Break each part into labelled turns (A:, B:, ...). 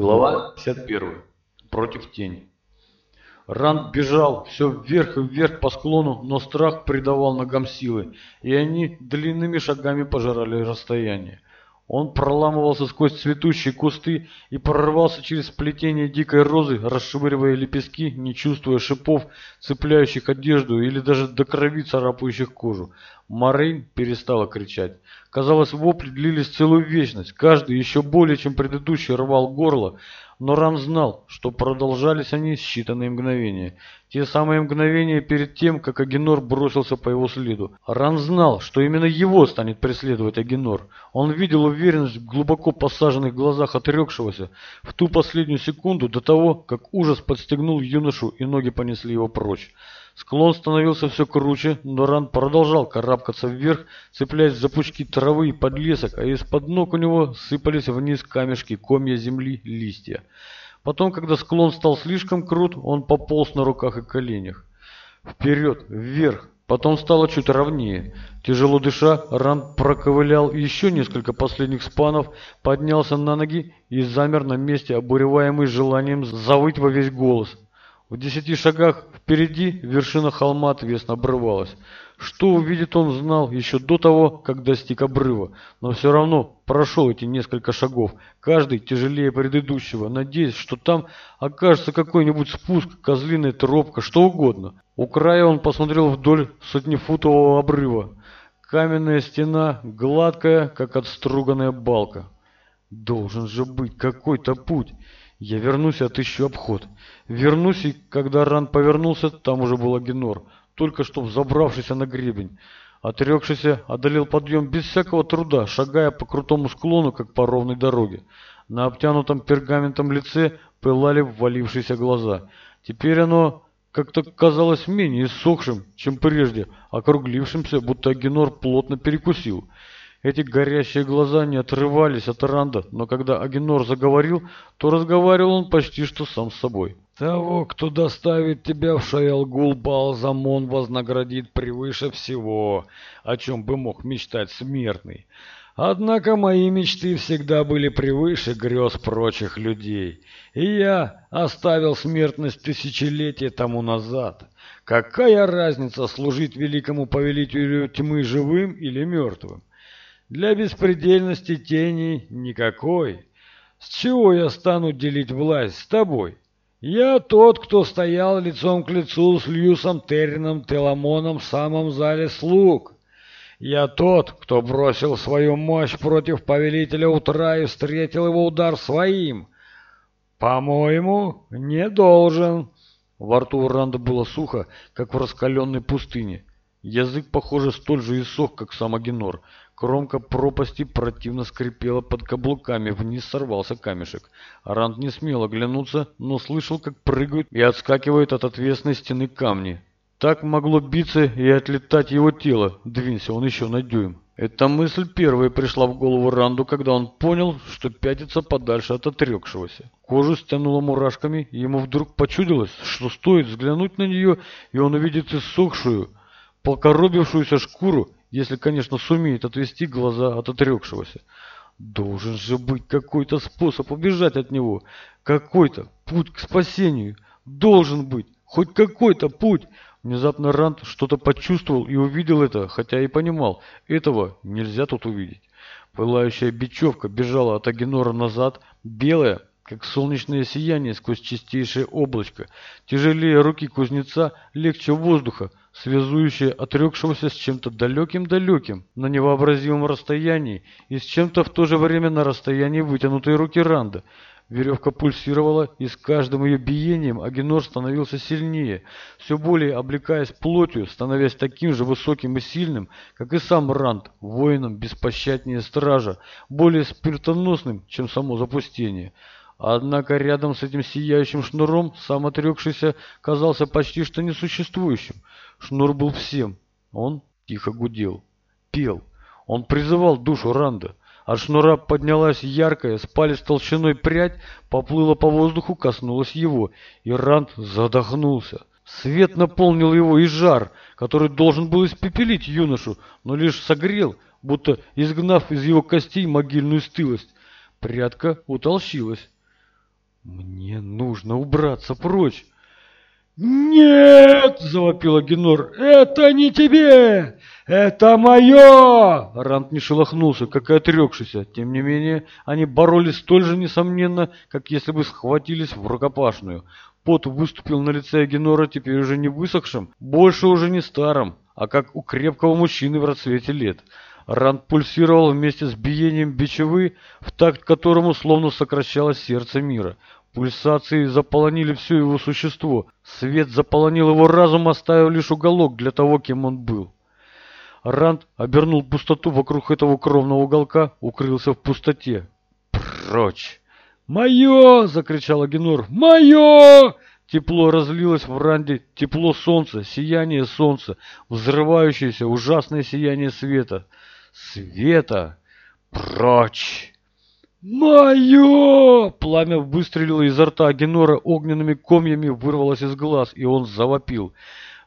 A: Глава 51. Против тени. Ранд бежал все вверх и вверх по склону, но страх придавал ногам силы, и они длинными шагами пожирали расстояние. Он проламывался сквозь цветущие кусты и прорывался через плетение дикой розы, расшвыривая лепестки, не чувствуя шипов, цепляющих одежду или даже до крови царапающих кожу. Марин перестала кричать. Казалось, вопли длились целую вечность. Каждый еще более, чем предыдущий, рвал горло. Но Рам знал, что продолжались они считанные мгновения. Те самые мгновения перед тем, как Агенор бросился по его следу. Ран знал, что именно его станет преследовать Агенор. Он видел уверенность в глубоко посаженных глазах отрекшегося в ту последнюю секунду до того, как ужас подстегнул юношу и ноги понесли его прочь. Склон становился все круче, но Ран продолжал карабкаться вверх, цепляясь за пучки травы и подлесок, а из-под ног у него сыпались вниз камешки, комья земли, листья. Потом, когда склон стал слишком крут, он пополз на руках и коленях. Вперед, вверх, потом стало чуть ровнее. Тяжело дыша, Ран проковылял еще несколько последних спанов, поднялся на ноги и замер на месте, обуреваемый желанием завыть во весь голос – в десяти шагах впереди вершина холма отвесно обрывалась. Что увидит он знал еще до того, как достиг обрыва, но все равно прошел эти несколько шагов, каждый тяжелее предыдущего, надеясь, что там окажется какой-нибудь спуск, козлиная тропка, что угодно. У края он посмотрел вдоль сотнефутового обрыва. Каменная стена, гладкая, как отструганная балка. Должен же быть какой-то путь. Я вернусь, отыщу а обход. Вернусь, и когда Ран повернулся, там уже был Агенор, только что взобравшийся на гребень. Отрекшийся одолел подъем без всякого труда, шагая по крутому склону, как по ровной дороге. На обтянутом пергаментом лице пылали ввалившиеся глаза. Теперь оно как-то казалось менее сохшим, чем прежде, округлившимся, будто Агенор плотно перекусил. Эти горящие глаза не отрывались от Ранда, но когда Агенор заговорил, то разговаривал он почти что сам с собой. «Того, кто доставит тебя в Шаялгул, Балзамон вознаградит превыше всего, о чем бы мог мечтать смертный. Однако мои мечты всегда были превыше грез прочих людей, и я оставил смертность тысячелетия тому назад». Какая разница служить великому повелителю тьмы живым или мертвым? Для беспредельности тени никакой. С чего я стану делить власть с тобой? Я тот, кто стоял лицом к лицу с Льюсом Террином Теламоном в самом зале слуг. Я тот, кто бросил свою мощь против повелителя утра и встретил его удар своим. По-моему, не должен. Во рту Ранда было сухо, как в раскаленной пустыне. Язык, похоже, столь же иссох, как сам Агенор. Кромка пропасти противно скрипела под каблуками, вниз сорвался камешек. Ранд не смел оглянуться, но слышал, как прыгают и отскакивают от отвесной стены камни. Так могло биться и отлетать его тело, двинься он еще на дюйм. Эта мысль первая пришла в голову Ранду, когда он понял, что пятится подальше от отрекшегося. Кожу стянуло мурашками, и ему вдруг почудилось, что стоит взглянуть на нее, и он увидит иссохшую, покоробившуюся шкуру, если, конечно, сумеет отвести глаза от отрекшегося. Должен же быть какой-то способ убежать от него, какой-то путь к спасению. Должен быть, хоть какой-то путь. Внезапно Рант что-то почувствовал и увидел это, хотя и понимал, этого нельзя тут увидеть. Пылающая бечевка бежала от Агенора назад, белая, как солнечное сияние сквозь чистейшее облачко, тяжелее руки кузнеца, легче воздуха, связующее отрекшегося с чем-то далеким-далеким, на невообразимом расстоянии и с чем-то в то же время на расстоянии вытянутой руки Ранда. Веревка пульсировала, и с каждым ее биением Агенор становился сильнее, все более облекаясь плотью, становясь таким же высоким и сильным, как и сам Ранд, воином беспощаднее стража, более спиртоносным, чем само запустение. Однако рядом с этим сияющим шнуром сам отрекшийся казался почти что несуществующим. Шнур был всем. Он тихо гудел, пел. Он призывал душу Ранда. От шнура поднялась яркая, с толщиной прядь, поплыла по воздуху, коснулась его, и Ранд задохнулся. Свет наполнил его и жар, который должен был испепелить юношу, но лишь согрел, будто изгнав из его костей могильную стылость. Прядка утолщилась. «Мне нужно убраться прочь!» «Нет!» – завопила Генор. «Это не тебе! Это мое!» Рант не шелохнулся, как и отрекшийся. Тем не менее, они боролись столь же несомненно, как если бы схватились в рукопашную. Пот выступил на лице Генора теперь уже не высохшим, больше уже не старым, а как у крепкого мужчины в расцвете лет. Рант пульсировал вместе с биением бичевы, в такт которому словно сокращалось сердце мира. Пульсации заполонили все его существо. Свет заполонил его разум, оставил лишь уголок для того, кем он был. Ранд обернул пустоту вокруг этого кровного уголка, укрылся в пустоте. «Прочь!» «Мое!» — закричал Агенор. «Мое!» Тепло разлилось в ранде, тепло солнца, сияние солнца, взрывающееся ужасное сияние света. «Света! Прочь!» «Мое!» Пламя выстрелило изо рта Агенора огненными комьями, вырвалось из глаз, и он завопил.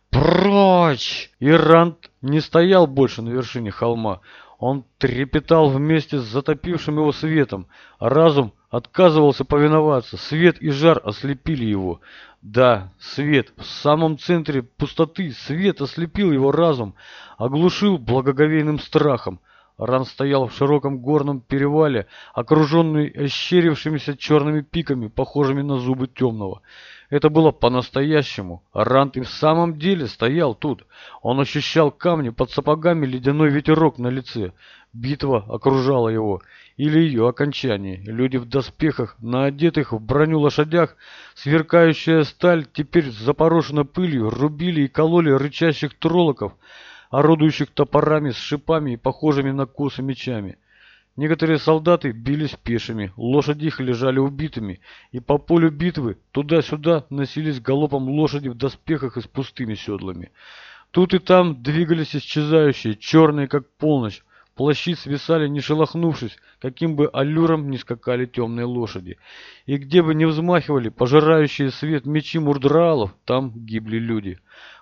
A: «Прочь!» Ирант не стоял больше на вершине холма. Он трепетал вместе с затопившим его светом. Разум отказывался повиноваться. Свет и жар ослепили его. Да, свет в самом центре пустоты. Свет ослепил его разум, оглушил благоговейным страхом. Ран стоял в широком горном перевале, окруженный ощерившимися черными пиками, похожими на зубы темного. Это было по-настоящему. Рант и в самом деле стоял тут. Он ощущал камни под сапогами, ледяной ветерок на лице. Битва окружала его. Или ее окончание. Люди в доспехах, на одетых в броню лошадях, сверкающая сталь, теперь запорошена пылью, рубили и кололи рычащих троллоков орудующих топорами с шипами и похожими на косы мечами. Некоторые солдаты бились пешими, лошади их лежали убитыми, и по полю битвы туда-сюда носились галопом лошади в доспехах и с пустыми седлами. Тут и там двигались исчезающие, черные как полночь, плащи свисали, не шелохнувшись, каким бы аллюром ни скакали темные лошади. И где бы не взмахивали пожирающие свет мечи мурдраалов, там гибли люди.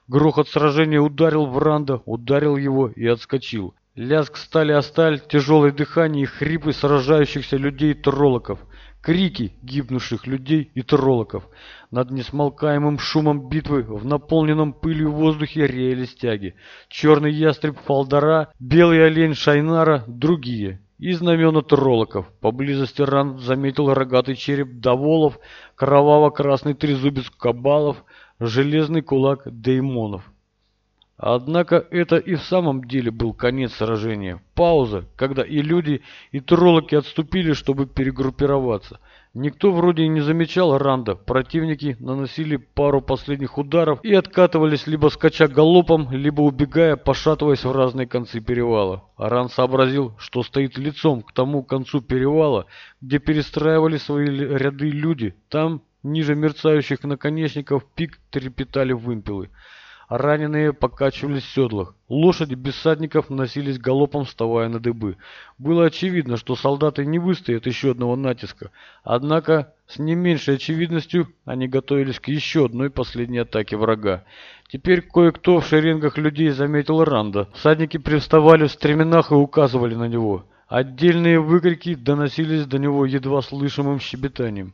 A: Грохот сражения ударил Вранда, ударил его и отскочил. Лязг стали о сталь, тяжелое дыхание и хрипы сражающихся людей троллоков. Крики гибнувших людей и троллоков. Над несмолкаемым шумом битвы в наполненном пылью воздухе реяли стяги. Черный ястреб Фалдара, белый олень Шайнара, другие. И знамена троллоков. Поблизости ран заметил рогатый череп Даволов, кроваво-красный трезубец Кабалов, железный кулак Деймонов. Однако это и в самом деле был конец сражения. Пауза, когда и люди, и троллоки отступили, чтобы перегруппироваться. Никто вроде не замечал Ранда. Противники наносили пару последних ударов и откатывались, либо скача галопом, либо убегая, пошатываясь в разные концы перевала. Ран сообразил, что стоит лицом к тому концу перевала, где перестраивали свои ряды люди. Там Ниже мерцающих наконечников пик трепетали вымпелы. Раненые покачивались в седлах. Лошади без садников носились галопом, вставая на дыбы. Было очевидно, что солдаты не выстоят еще одного натиска. Однако, с не меньшей очевидностью, они готовились к еще одной последней атаке врага. Теперь кое-кто в шеренгах людей заметил Ранда. Садники привставали в стременах и указывали на него. Отдельные выкрики доносились до него едва слышимым щебетанием.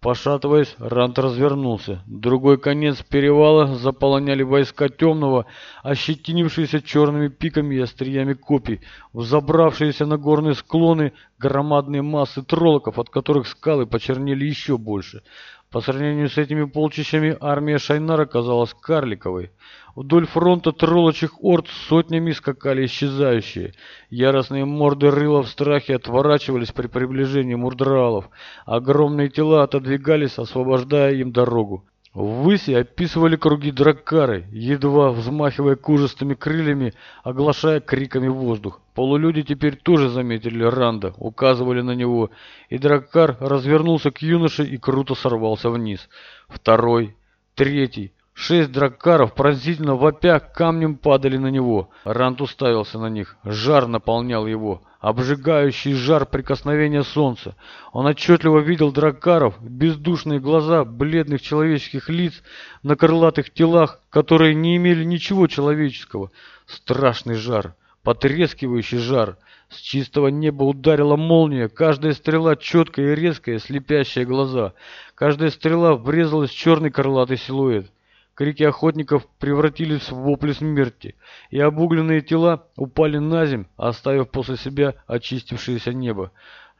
A: Пошатываясь, Рант развернулся. Другой конец перевала заполоняли войска темного, ощетинившиеся черными пиками и остриями копий, взобравшиеся на горные склоны громадные массы троллоков, от которых скалы почернели еще больше. По сравнению с этими полчищами армия Шайнара казалась карликовой. Вдоль фронта троллочих орд сотнями скакали исчезающие. Яростные морды рыла в страхе отворачивались при приближении мурдралов. Огромные тела отодвигались, освобождая им дорогу. Ввысь описывали круги дракары, едва взмахивая кожистыми крыльями, оглашая криками воздух. Полулюди теперь тоже заметили Ранда, указывали на него, и дракар развернулся к юноше и круто сорвался вниз. Второй, третий. Шесть драккаров пронзительно вопя камнем падали на него. Рант уставился на них. Жар наполнял его. Обжигающий жар прикосновения солнца. Он отчетливо видел драккаров, бездушные глаза, бледных человеческих лиц на крылатых телах, которые не имели ничего человеческого. Страшный жар, потрескивающий жар. С чистого неба ударила молния, каждая стрела четкая и резкая, слепящая глаза. Каждая стрела врезалась в черный крылатый силуэт. Крики охотников превратились в вопли смерти, и обугленные тела упали на землю, оставив после себя очистившееся небо.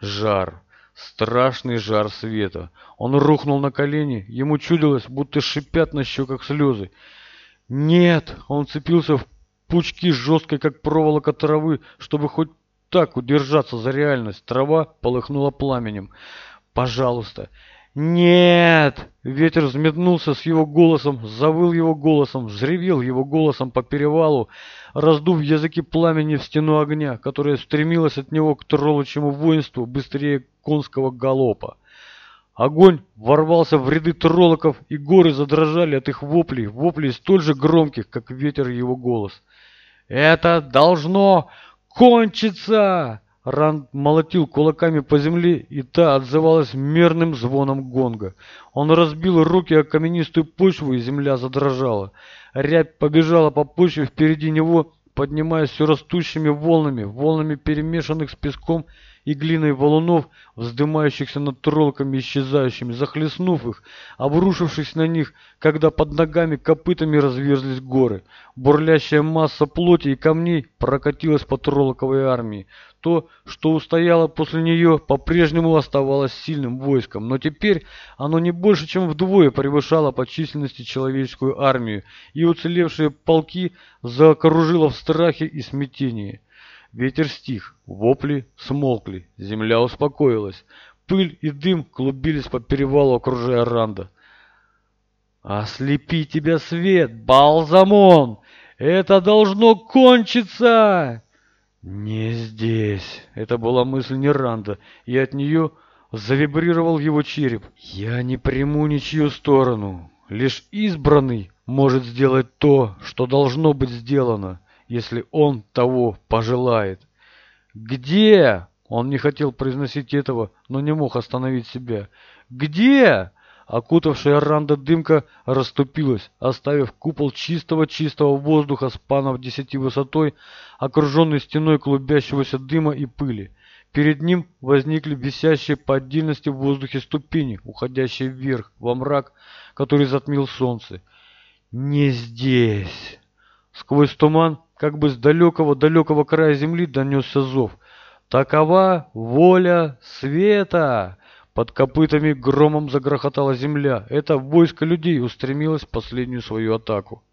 A: Жар. Страшный жар света. Он рухнул на колени, ему чудилось, будто шипят на щеках слезы. «Нет!» — он цепился в пучки жесткой, как проволока травы, чтобы хоть так удержаться за реальность. Трава полыхнула пламенем. «Пожалуйста, «Нет!» — ветер взметнулся с его голосом, завыл его голосом, взревел его голосом по перевалу, раздув языки пламени в стену огня, которая стремилась от него к троллочему воинству быстрее конского галопа. Огонь ворвался в ряды троллоков, и горы задрожали от их воплей, воплей столь же громких, как ветер его голос. «Это должно кончиться!» Ранд молотил кулаками по земле, и та отзывалась мерным звоном гонга. Он разбил руки о каменистую почву, и земля задрожала. Рябь побежала по почве впереди него, поднимаясь все растущими волнами, волнами перемешанных с песком и глиной валунов, вздымающихся над троллками исчезающими, захлестнув их, обрушившись на них, когда под ногами копытами разверзлись горы. Бурлящая масса плоти и камней прокатилась по троллоковой армии. То, что устояло после нее, по-прежнему оставалось сильным войском, но теперь оно не больше, чем вдвое превышало по численности человеческую армию, и уцелевшие полки закружило в страхе и смятении. Ветер стих, вопли смолкли, земля успокоилась. Пыль и дым клубились по перевалу, окружая Ранда. «Ослепи тебя свет, Балзамон! Это должно кончиться!» «Не здесь!» — это была мысль Неранда, и от нее завибрировал его череп. «Я не приму ничью сторону. Лишь избранный может сделать то, что должно быть сделано если он того пожелает. «Где?» Он не хотел произносить этого, но не мог остановить себя. «Где?» Окутавшая ранда дымка расступилась, оставив купол чистого-чистого воздуха с панов десяти высотой, окруженный стеной клубящегося дыма и пыли. Перед ним возникли висящие по отдельности в воздухе ступени, уходящие вверх, во мрак, который затмил солнце. «Не здесь!» Сквозь туман как бы с далекого-далекого края земли донесся зов. «Такова воля света!» Под копытами громом загрохотала земля. Это войско людей устремилось в последнюю свою атаку.